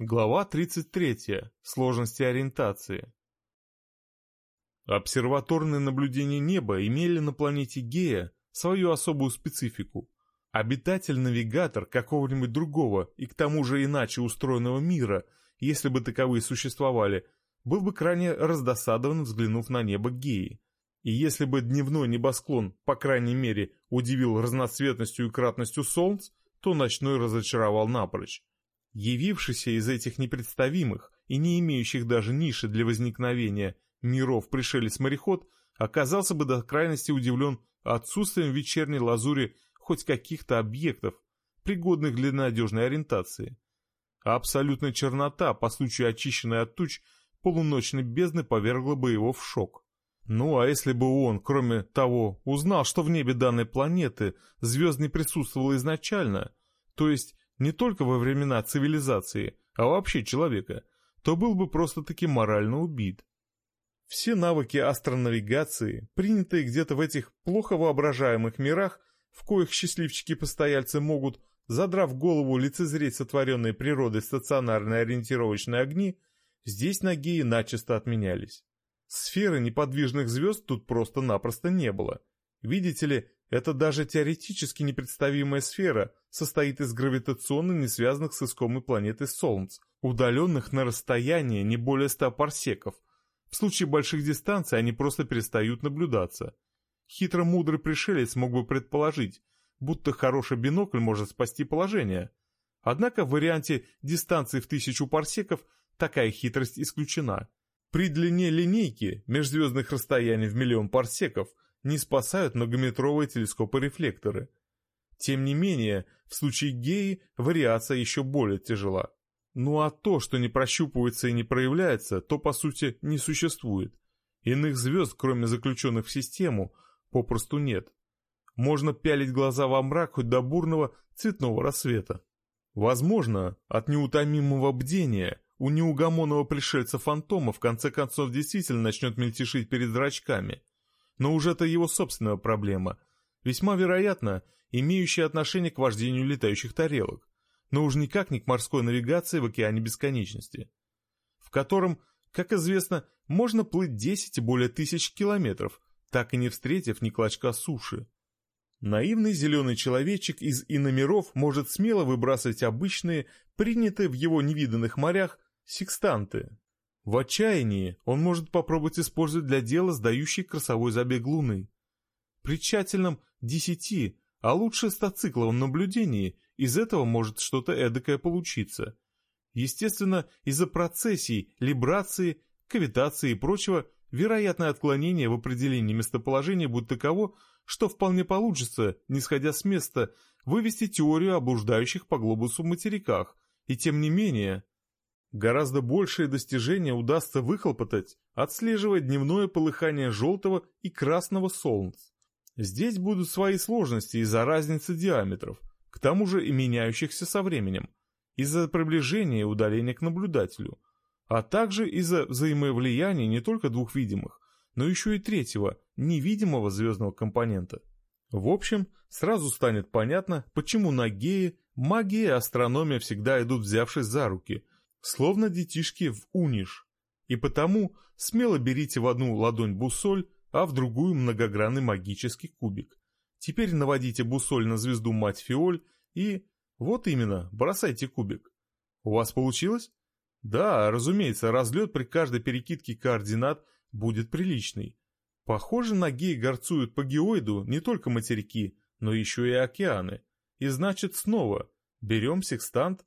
Глава 33. Сложности ориентации. Обсерваторные наблюдения неба имели на планете Гея свою особую специфику. Обитатель-навигатор какого-нибудь другого и к тому же иначе устроенного мира, если бы таковые существовали, был бы крайне раздосадован, взглянув на небо Геи. И если бы дневной небосклон, по крайней мере, удивил разноцветностью и кратностью солнц, то ночной разочаровал напрочь. Явившийся из этих непредставимых и не имеющих даже ниши для возникновения миров пришелец-мореход оказался бы до крайности удивлен отсутствием вечерней лазури хоть каких-то объектов, пригодных для надежной ориентации. А абсолютная чернота, по случаю очищенной от туч, полуночной бездны повергла бы его в шок. Ну а если бы он, кроме того, узнал, что в небе данной планеты звезд не присутствовало изначально, то есть не только во времена цивилизации, а вообще человека, то был бы просто-таки морально убит. Все навыки астронавигации, принятые где-то в этих плохо воображаемых мирах, в коих счастливчики-постояльцы могут, задрав голову, лицезреть сотворенные природой стационарные ориентировочные огни, здесь на Геи начисто отменялись. Сферы неподвижных звезд тут просто-напросто не было. Видите ли, это даже теоретически непредставимая сфера состоит из гравитационно не связанных с искомой планетой Солнц, удаленных на расстояние не более 100 парсеков. В случае больших дистанций они просто перестают наблюдаться. Хитро-мудрый пришелец мог бы предположить, будто хороший бинокль может спасти положение. Однако в варианте дистанции в тысячу парсеков такая хитрость исключена. При длине линейки межзвездных расстояний в миллион парсеков – не спасают многометровые телескопы-рефлекторы. Тем не менее, в случае геи вариация еще более тяжела. Ну а то, что не прощупывается и не проявляется, то по сути не существует. Иных звезд, кроме заключенных в систему, попросту нет. Можно пялить глаза во мрак хоть до бурного цветного рассвета. Возможно, от неутомимого бдения у неугомонного пришельца-фантома в конце концов действительно начнет мельтешить перед зрачками, но уже это его собственная проблема, весьма вероятно, имеющая отношение к вождению летающих тарелок, но уж никак не к морской навигации в океане бесконечности, в котором, как известно, можно плыть 10 и более тысяч километров, так и не встретив ни клочка суши. Наивный зеленый человечек из иномеров может смело выбрасывать обычные, принятые в его невиданных морях, секстанты, в отчаянии он может попробовать использовать для дела сдающий красовой забег Луны. При тщательном десяти, а лучше стоцикловом наблюдении из этого может что-то эдакое получиться. Естественно, из-за процессий, либрации, кавитации и прочего, вероятное отклонение в определении местоположения будет таково, что вполне получится, не сходя с места, вывести теорию о блуждающих по глобусу материках, и тем не менее, Гораздо большее достижение удастся выхлопотать, отслеживая дневное полыхание желтого и красного солнц. Здесь будут свои сложности из-за разницы диаметров, к тому же и меняющихся со временем, из-за приближения и удаления к наблюдателю, а также из-за взаимовлияния не только двух видимых, но еще и третьего, невидимого звездного компонента. В общем, сразу станет понятно, почему на Гее магия и астрономия всегда идут взявшись за руки – словно детишки в униш. И потому смело берите в одну ладонь бусоль, а в другую многогранный магический кубик. Теперь наводите бусоль на звезду мать Фиоль и... Вот именно, бросайте кубик. У вас получилось? Да, разумеется, разлет при каждой перекидке координат будет приличный. Похоже, ноги горцуют по геоиду не только материки, но еще и океаны. И значит снова берем секстант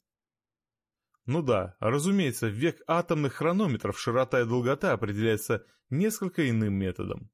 ну да, разумеется, век атомных хронометров широта и долгота определяется несколько иным методом.